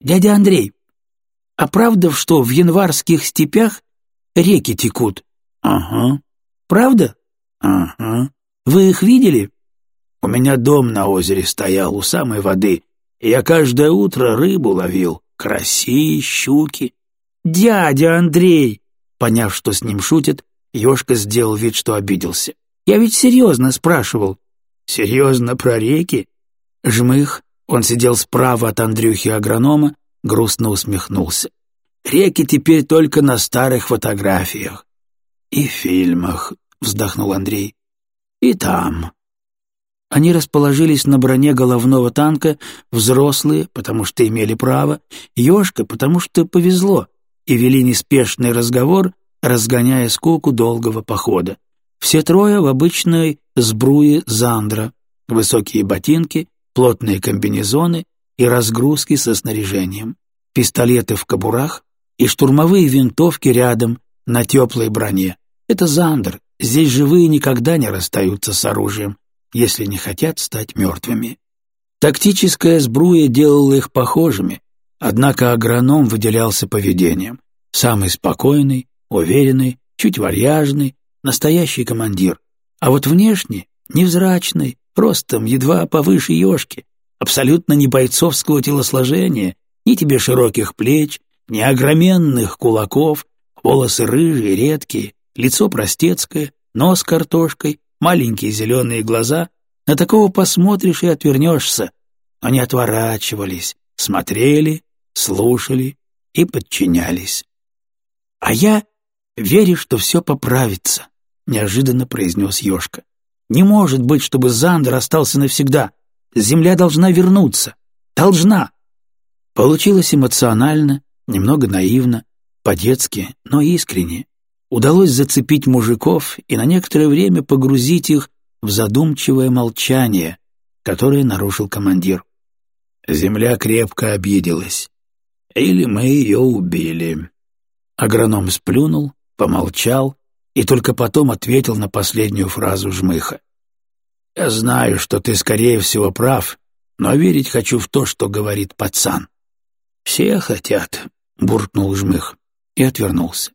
Дядя Андрей, а правда, что в январских степях реки текут? Ага. Правда? Ага. Вы их видели? У меня дом на озере стоял у самой воды, я каждое утро рыбу ловил, караси, щуки. Дядя Андрей! Поняв, что с ним шутят, Ёшка сделал вид, что обиделся. Я ведь серьезно спрашивал. Серьезно про реки? Жмых, он сидел справа от Андрюхи агронома, грустно усмехнулся. Реки теперь только на старых фотографиях. И фильмах, вздохнул Андрей. И там. Они расположились на броне головного танка, взрослые, потому что имели право, Ёшка, потому что повезло, и вели неспешный разговор, разгоняя скуку долгого похода. Все трое в обычной сбруе Зандра, высокие ботинки, плотные комбинезоны и разгрузки со снаряжением, пистолеты в кобурах и штурмовые винтовки рядом на теплой броне. Это Зандер, здесь живые никогда не расстаются с оружием, если не хотят стать мертвыми. Тактическая сбруя делала их похожими, однако агроном выделялся поведением. Самый спокойный, уверенный, чуть варьяжный, настоящий командир. А вот внешне невзрачный, ростом едва повыше ежки, абсолютно не бойцовского телосложения, ни тебе широких плеч, ни огроменных кулаков, волосы рыжие, редкие, лицо простецкое, нос картошкой, маленькие зеленые глаза. На такого посмотришь и отвернешься. Они отворачивались, смотрели, слушали и подчинялись. «А я верю, что все поправится», — неожиданно произнес Ёшка. «Не может быть, чтобы Зандер остался навсегда. Земля должна вернуться. Должна!» Получилось эмоционально, немного наивно, по-детски, но искренне. Удалось зацепить мужиков и на некоторое время погрузить их в задумчивое молчание, которое нарушил командир. Земля крепко обиделась. Или мы ее убили. Агроном сплюнул, помолчал и только потом ответил на последнюю фразу жмыха. «Я знаю, что ты, скорее всего, прав, но верить хочу в то, что говорит пацан». «Все хотят», — буркнул жмых и отвернулся.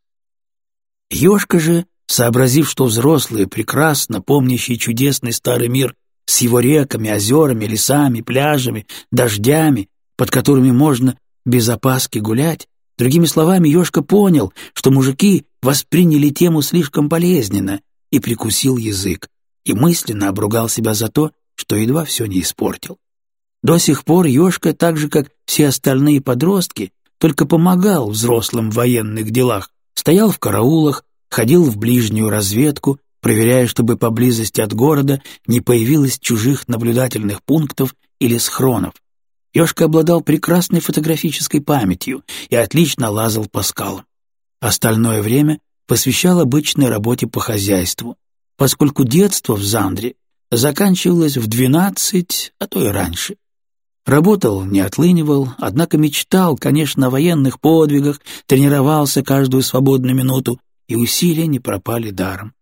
Ёшка же, сообразив, что взрослые, прекрасно помнящие чудесный старый мир с его реками, озерами, лесами, пляжами, дождями, под которыми можно без опаски гулять, Другими словами, Ёшка понял, что мужики восприняли тему слишком болезненно и прикусил язык, и мысленно обругал себя за то, что едва все не испортил. До сих пор Ёшка, так же как все остальные подростки, только помогал взрослым в военных делах, стоял в караулах, ходил в ближнюю разведку, проверяя, чтобы поблизости от города не появилось чужих наблюдательных пунктов или схронов, Ёшка обладал прекрасной фотографической памятью и отлично лазал по скалам. Остальное время посвящал обычной работе по хозяйству, поскольку детство в Зандре заканчивалось в двенадцать, а то и раньше. Работал, не отлынивал, однако мечтал, конечно, о военных подвигах, тренировался каждую свободную минуту, и усилия не пропали даром.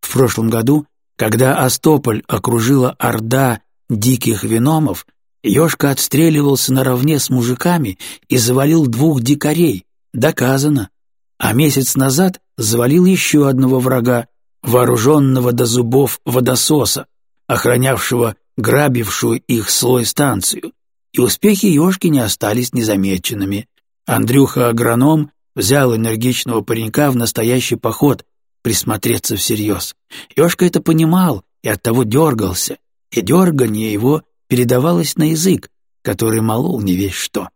В прошлом году, когда Остополь окружила орда диких виномов, Ёшка отстреливался наравне с мужиками и завалил двух дикарей, доказано. А месяц назад завалил еще одного врага, вооруженного до зубов водососа, охранявшего грабившую их слой станцию. И успехи Ёшки не остались незамеченными. Андрюха-агроном взял энергичного паренька в настоящий поход, присмотреться всерьез. Ёшка это понимал и оттого дергался, и дерганье его передавалось на язык, который молол не весь что.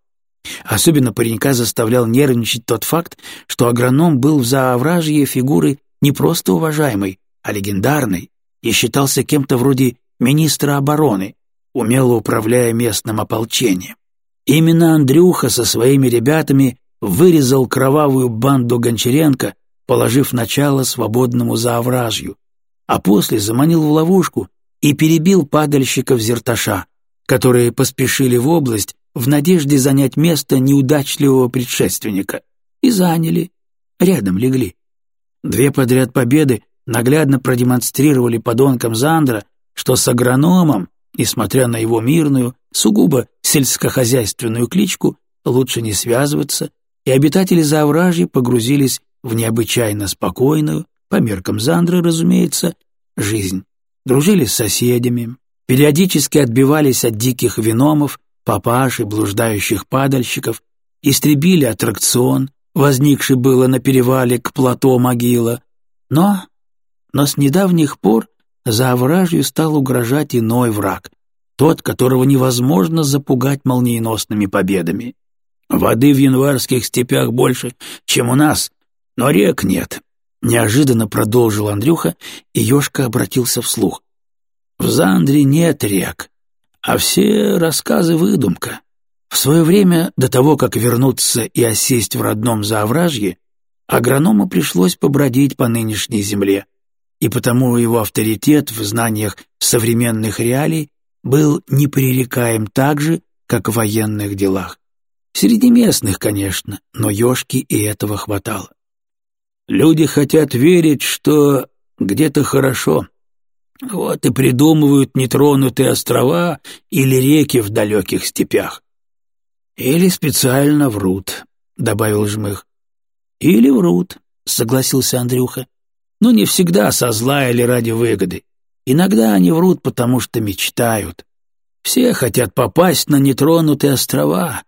Особенно паренька заставлял нервничать тот факт, что агроном был в заовражье фигуры не просто уважаемой, а легендарной и считался кем-то вроде министра обороны, умело управляя местным ополчением. Именно Андрюха со своими ребятами вырезал кровавую банду Гончаренко, положив начало свободному заовражью, а после заманил в ловушку и перебил падальщиков Зерташа, которые поспешили в область в надежде занять место неудачливого предшественника. И заняли. Рядом легли. Две подряд победы наглядно продемонстрировали подонкам Зандра, что с агрономом, несмотря на его мирную, сугубо сельскохозяйственную кличку, лучше не связываться, и обитатели Заовражья погрузились в необычайно спокойную, по меркам Зандры, разумеется, жизнь. Дружили с соседями, периодически отбивались от диких виномов, папаш и блуждающих падальщиков, истребили аттракцион, возникший было на перевале к плато могила. Но, но с недавних пор за овражью стал угрожать иной враг, тот, которого невозможно запугать молниеносными победами. Воды в январских степях больше, чем у нас, но рек нет. Неожиданно продолжил Андрюха, и Ёшка обратился вслух. В Зандре нет рек, а все рассказы — выдумка. В свое время, до того, как вернуться и осесть в родном Заовражье, агроному пришлось побродить по нынешней земле, и потому его авторитет в знаниях современных реалий был непререкаем так же, как в военных делах. Среди местных, конечно, но Ёшки и этого хватало. Люди хотят верить, что где-то хорошо. Вот и придумывают нетронутые острова или реки в далеких степях. «Или специально врут», — добавил Жмых. «Или врут», — согласился Андрюха. «Но не всегда со зла или ради выгоды. Иногда они врут, потому что мечтают. Все хотят попасть на нетронутые острова.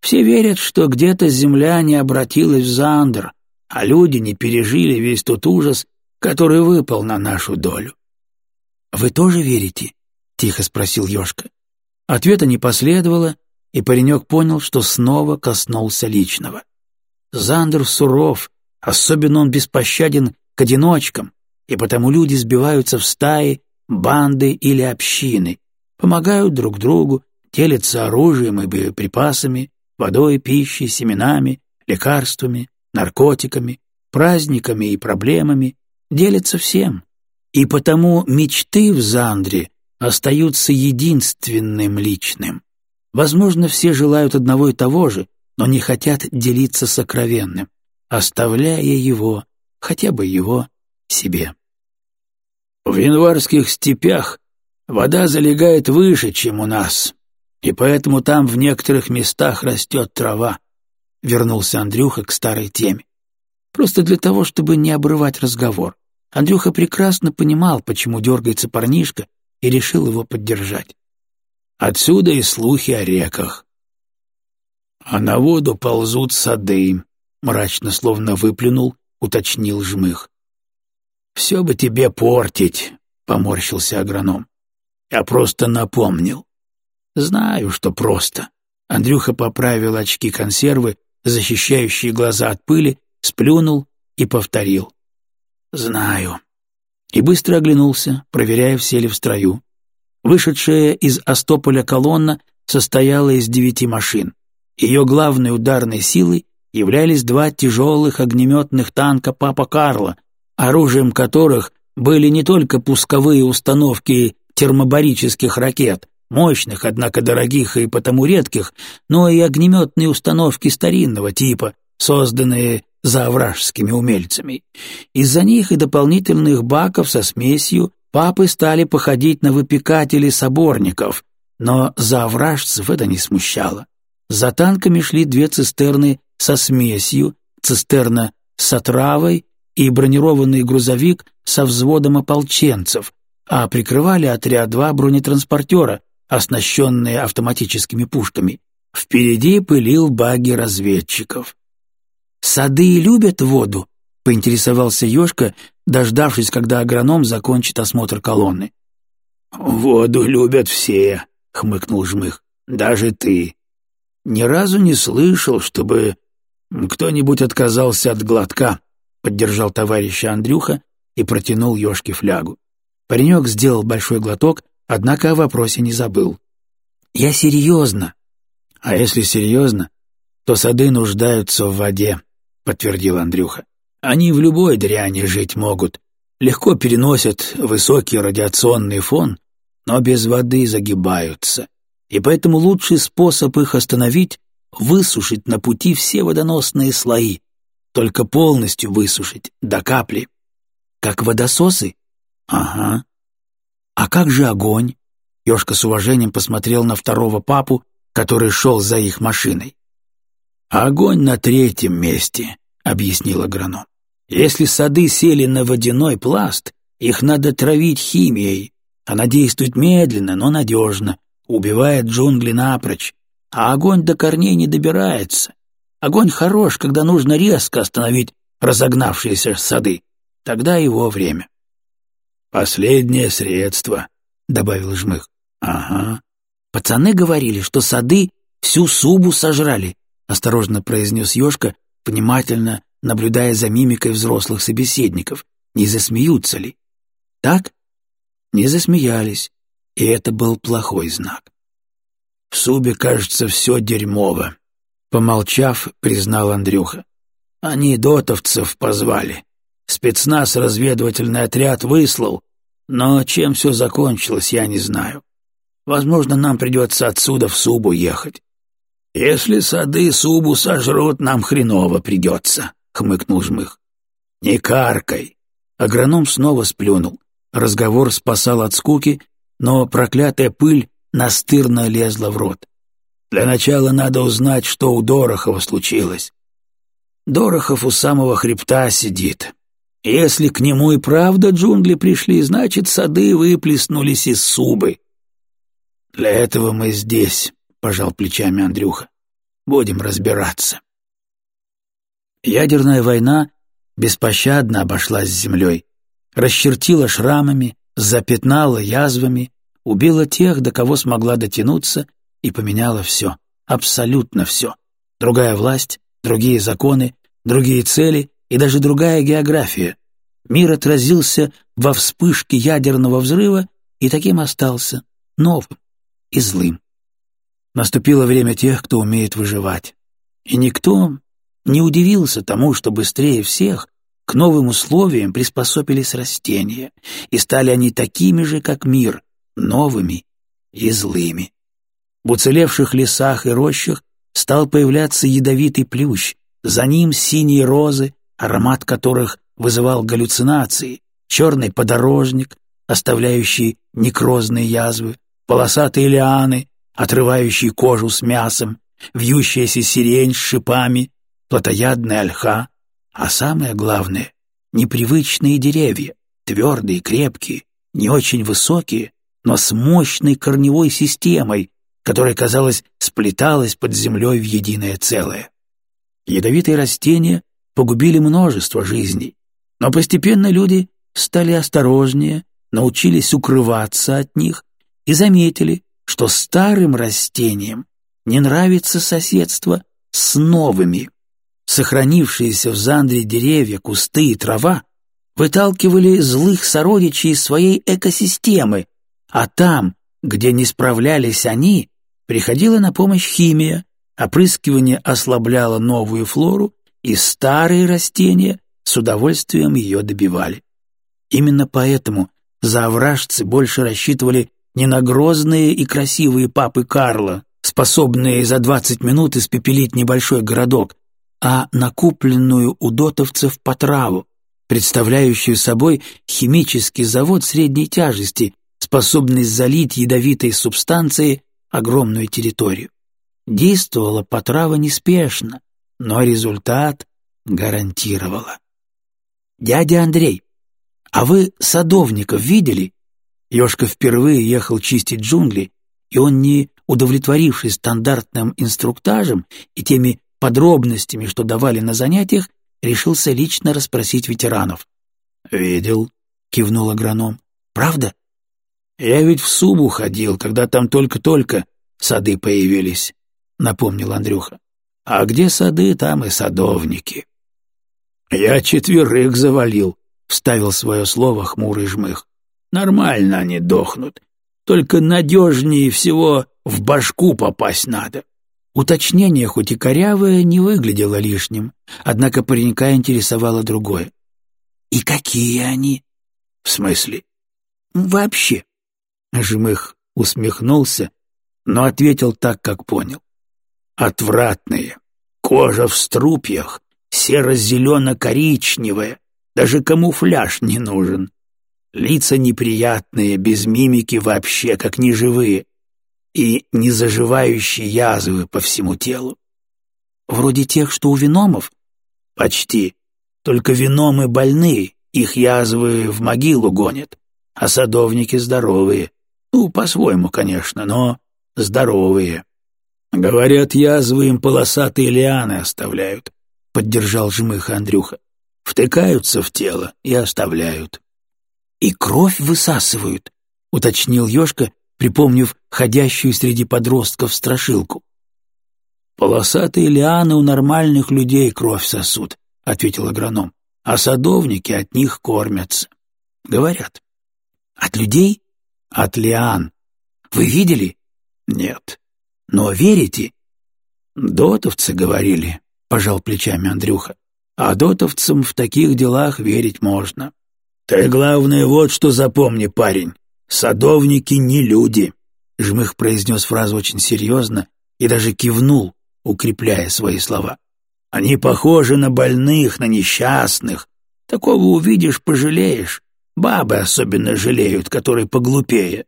Все верят, что где-то земля не обратилась в Зандер, а люди не пережили весь тот ужас, который выпал на нашу долю». «Вы тоже верите?» — тихо спросил Ёшка. Ответа не последовало, — и паренек понял, что снова коснулся личного. Зандер суров, особенно он беспощаден к одиночкам, и потому люди сбиваются в стаи, банды или общины, помогают друг другу, делятся оружием и боеприпасами, водой, пищей, семенами, лекарствами, наркотиками, праздниками и проблемами, делятся всем. И потому мечты в Зандре остаются единственным личным. Возможно, все желают одного и того же, но не хотят делиться сокровенным, оставляя его, хотя бы его, себе. В январских степях вода залегает выше, чем у нас, и поэтому там в некоторых местах растет трава, — вернулся Андрюха к старой теме. Просто для того, чтобы не обрывать разговор. Андрюха прекрасно понимал, почему дергается парнишка, и решил его поддержать. Отсюда и слухи о реках. А на воду ползут сады, мрачно словно выплюнул, уточнил жмых. Все бы тебе портить, поморщился агроном. Я просто напомнил. Знаю, что просто. Андрюха поправил очки консервы, защищающие глаза от пыли, сплюнул и повторил. Знаю. И быстро оглянулся, проверяя, все ли в строю. Вышедшая из Остополя колонна состояла из девяти машин. Ее главной ударной силой являлись два тяжелых огнеметных танка «Папа Карла», оружием которых были не только пусковые установки термобарических ракет, мощных, однако дорогих и потому редких, но и огнеметные установки старинного типа, созданные заовражскими умельцами. Из-за них и дополнительных баков со смесью Папы стали походить на выпекателей соборников, но завражцев это не смущало. За танками шли две цистерны со смесью, цистерна с отравой и бронированный грузовик со взводом ополченцев, а прикрывали отряд два бронетранспортера, оснащенные автоматическими пушками. Впереди пылил баги разведчиков. «Сады любят воду?» — поинтересовался Ёшка, дождавшись, когда агроном закончит осмотр колонны. «Воду любят все», — хмыкнул Жмых, — «даже ты. Ни разу не слышал, чтобы кто-нибудь отказался от глотка», — поддержал товарища Андрюха и протянул Ёшке флягу. Паренек сделал большой глоток, однако о вопросе не забыл. «Я серьезно». «А если серьезно, то сады нуждаются в воде», — подтвердил Андрюха. Они в любой дряни жить могут, легко переносят высокий радиационный фон, но без воды загибаются. И поэтому лучший способ их остановить — высушить на пути все водоносные слои, только полностью высушить, до капли. Как водососы? Ага. А как же огонь? Ёшка с уважением посмотрел на второго папу, который шел за их машиной. огонь на третьем месте, объяснил агроном. Если сады сели на водяной пласт, их надо травить химией. Она действует медленно, но надежно, убивает джунгли напрочь, а огонь до корней не добирается. Огонь хорош, когда нужно резко остановить разогнавшиеся сады. Тогда его время. «Последнее средство», — добавил Жмых. «Ага». «Пацаны говорили, что сады всю субу сожрали», — осторожно произнес Ёшка, внимательно наблюдая за мимикой взрослых собеседников, не засмеются ли. Так? Не засмеялись, и это был плохой знак. «В Субе, кажется, все дерьмово», — помолчав, признал Андрюха. «Они дотовцев позвали. Спецназ разведывательный отряд выслал, но чем все закончилось, я не знаю. Возможно, нам придется отсюда в Субу ехать. Если сады Субу сожрут, нам хреново придется», — хмыкнул Жмых. «Не каркай!» Агроном снова сплюнул. Разговор спасал от скуки, но проклятая пыль настырно лезла в рот. «Для начала надо узнать, что у Дорохова случилось. Дорохов у самого хребта сидит. Если к нему и правда джунгли пришли, значит, сады выплеснулись из субы. Для этого мы здесь», — пожал плечами Андрюха. «Будем разбираться». Ядерная война беспощадно обошлась с землей, расчертила шрамами, запятнала язвами, убила тех, до кого смогла дотянуться, и поменяла все, абсолютно все. Другая власть, другие законы, другие цели и даже другая география. Мир отразился во вспышке ядерного взрыва и таким остался, новым и злым. Наступило время тех, кто умеет выживать. И никто не удивился тому, что быстрее всех к новым условиям приспособились растения, и стали они такими же, как мир, новыми и злыми. В уцелевших лесах и рощах стал появляться ядовитый плющ, за ним синие розы, аромат которых вызывал галлюцинации, черный подорожник, оставляющий некрозные язвы, полосатые лианы, отрывающие кожу с мясом, вьющаяся сирень с шипами, плотоядная ольха, а самое главное — непривычные деревья, твердые, крепкие, не очень высокие, но с мощной корневой системой, которая, казалось, сплеталась под землей в единое целое. Ядовитые растения погубили множество жизней, но постепенно люди стали осторожнее, научились укрываться от них и заметили, что старым растениям не нравится соседство с новыми. Сохранившиеся в Зандре деревья, кусты и трава выталкивали злых сородичей из своей экосистемы, а там, где не справлялись они, приходила на помощь химия, опрыскивание ослабляло новую флору, и старые растения с удовольствием ее добивали. Именно поэтому заовражцы больше рассчитывали не на грозные и красивые папы Карла, способные за двадцать минут испепелить небольшой городок, а накупленную у дотовцев потраву, представляющую собой химический завод средней тяжести, способный залить ядовитой субстанцией огромную территорию. Действовала потрава неспешно, но результат гарантировала. «Дядя Андрей, а вы садовников видели?» Ёшка впервые ехал чистить джунгли, и он, не удовлетворившись стандартным инструктажем и теми подробностями, что давали на занятиях, решился лично расспросить ветеранов. «Видел», — кивнул агроном. «Правда?» «Я ведь в Субу ходил, когда там только-только сады появились», — напомнил Андрюха. «А где сады, там и садовники». «Я четверых завалил», — вставил свое слово хмурый жмых. «Нормально они дохнут, только надежнее всего в башку попасть надо». Уточнение, хоть и корявое, не выглядело лишним, однако паренька интересовало другое. «И какие они?» «В смысле?» «Вообще». Жмых усмехнулся, но ответил так, как понял. «Отвратные. Кожа в струпьях, серо-зелено-коричневая, даже камуфляж не нужен. Лица неприятные, без мимики вообще, как неживые и незаживающие язвы по всему телу. вроде тех, что у виномов?» «Почти. Только виномы больные, их язвы в могилу гонят, а садовники здоровые. Ну, по-своему, конечно, но здоровые. Говорят, язвы им полосатые лианы оставляют», — поддержал жмых Андрюха. «Втыкаются в тело и оставляют». «И кровь высасывают», — уточнил Ёшка, припомнив ходящую среди подростков страшилку. «Полосатые лианы у нормальных людей кровь сосут», — ответил агроном, «а садовники от них кормятся». Говорят. «От людей?» «От лиан». «Вы видели?» «Нет». «Но верите?» «Дотовцы говорили», — пожал плечами Андрюха. «А дотовцам в таких делах верить можно. Ты, главное, вот что запомни, парень. Садовники не люди». Жмых произнес фразу очень серьезно и даже кивнул, укрепляя свои слова. «Они похожи на больных, на несчастных. Такого увидишь, пожалеешь. Бабы особенно жалеют, которые поглупее.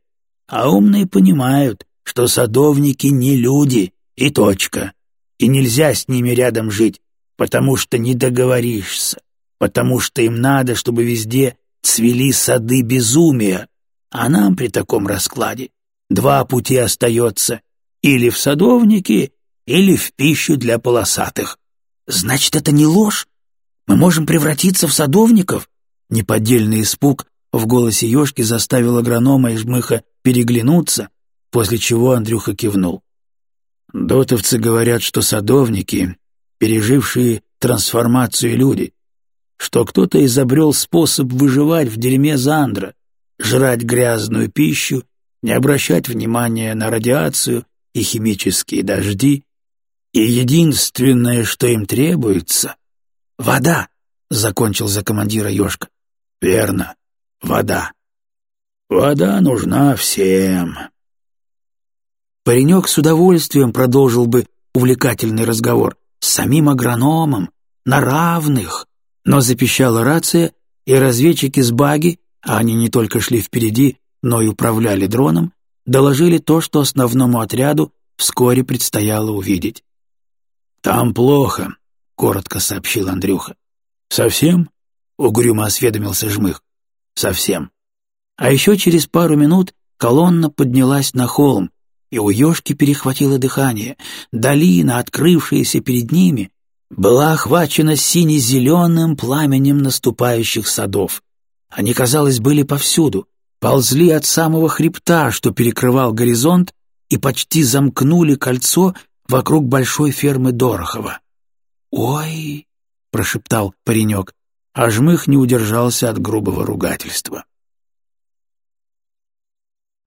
А умные понимают, что садовники не люди, и точка. И нельзя с ними рядом жить, потому что не договоришься, потому что им надо, чтобы везде цвели сады безумия. А нам при таком раскладе два пути остается — или в садовники, или в пищу для полосатых. Значит, это не ложь? Мы можем превратиться в садовников? Неподдельный испуг в голосе Ёшки заставил агронома и жмыха переглянуться, после чего Андрюха кивнул. Дотовцы говорят, что садовники, пережившие трансформацию люди, что кто-то изобрел способ выживать в дерьме Зандра, жрать грязную пищу, не обращать внимания на радиацию и химические дожди, и единственное, что им требуется — вода, — закончил за командира Ёшка. — Верно, вода. Вода нужна всем. Паренек с удовольствием продолжил бы увлекательный разговор с самим агрономом, на равных, но запищала рация, и разведчики с баги, а они не только шли впереди, но и управляли дроном, доложили то, что основному отряду вскоре предстояло увидеть. «Там плохо», — коротко сообщил Андрюха. «Совсем?» — угрюмо осведомился Жмых. «Совсем». А еще через пару минут колонна поднялась на холм, и у Ёшки перехватило дыхание. Долина, открывшаяся перед ними, была охвачена сине-зеленым пламенем наступающих садов. Они, казалось, были повсюду, ползли от самого хребта, что перекрывал горизонт, и почти замкнули кольцо вокруг большой фермы Дорохова. «Ой!» — прошептал паренек, а жмых не удержался от грубого ругательства.